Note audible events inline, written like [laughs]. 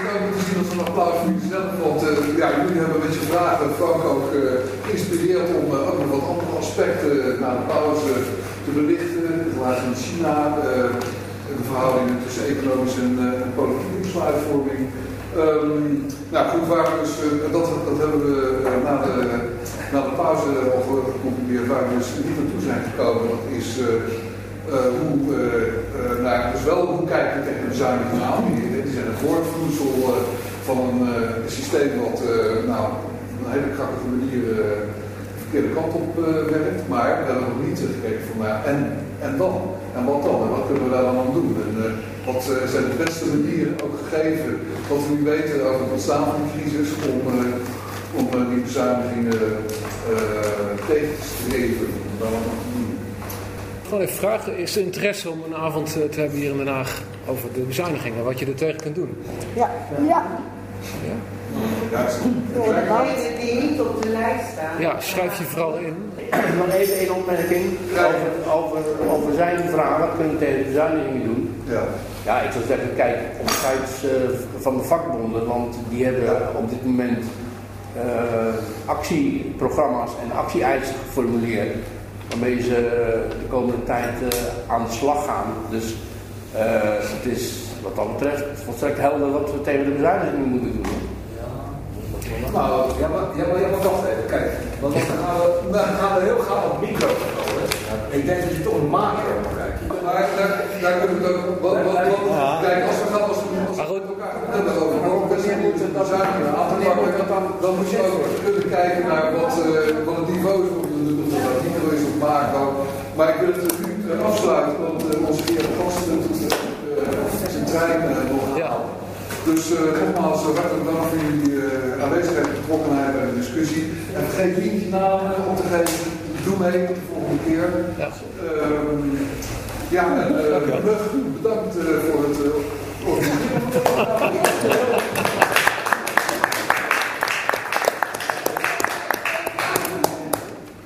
het ook moeten zien als een applaus voor jezelf. Want uh, ja, jullie hebben met je vragen Frank ook uh, geïnspireerd om uh, ook nog wat andere aspecten na de pauze te belichten. Het laatste in China, de verhoudingen tussen economische en, politieke besluitvorming. Um, nou goed, waar dus, dat, dat hebben we na, de, na de pauze al geconcludeerd, waar we dus niet naartoe zijn gekomen. Dat is hoe, nou, dus wel hoe kijken we tegen de bezuinigingen aan. Een voortvloeisel van een systeem wat nou, op een hele krachtige manier de verkeerde kant op werkt. Maar we hebben nog niet gekeken van nou, en, en dan? En wat dan? En wat kunnen we daar dan aan doen? En wat zijn de beste manieren, ook gegeven wat we nu weten over het ontstaan van de crisis, om, om die bezuinigingen tegen te streven? Om te doen? Gewoon even vragen, is er interesse om een avond eh, te hebben hier in Den Haag over de bezuinigingen, wat je er tegen kunt doen? Ja. Ja. Ja? Die niet op de lijst staan. Ja, schrijf je vooral in. Nog even één opmerking over, over, over zijn vraag. Wat kunnen we tegen de bezuinigingen doen? Ja. Ja, ik zou zeggen, kijk op de sites uh, van de vakbonden, want die hebben op dit moment uh, actieprogramma's en actie-eisen geformuleerd waarmee ze de komende tijd uh, aan de slag gaan. Dus uh, het is wat dat betreft volstrekt helder wat we tegen de bezuinigingen moeten doen. Nou, ja, maar, ja, maar, ja, maar wacht even, kijk. Want dan gaan we, dan gaan we heel gauw op micro komen. Ik denk dat je toch een macro moet kijken. Maar daar, daar kunnen we ook wat, wat, wat, ja. kijk, als we gaan als we, als we met elkaar hebben over waarom we moeten bezuinigen aan te pakken, dan moet je ook kunnen kijken naar wat, uh, wat het niveau is op de dat niveau is op macro. Maar ik wil het nu afsluiten, want uh, onze heer Gast doet uh, zijn trein nog halen. Dus uh, nogmaals, hartelijk dank voor jullie uh, aanwezigheid en betrokkenheid bij de discussie. En vergeet niet je naam op te geven. Doe mee de volgende keer. Ja, um, ja en uh, bedankt voor het organiseren. [laughs]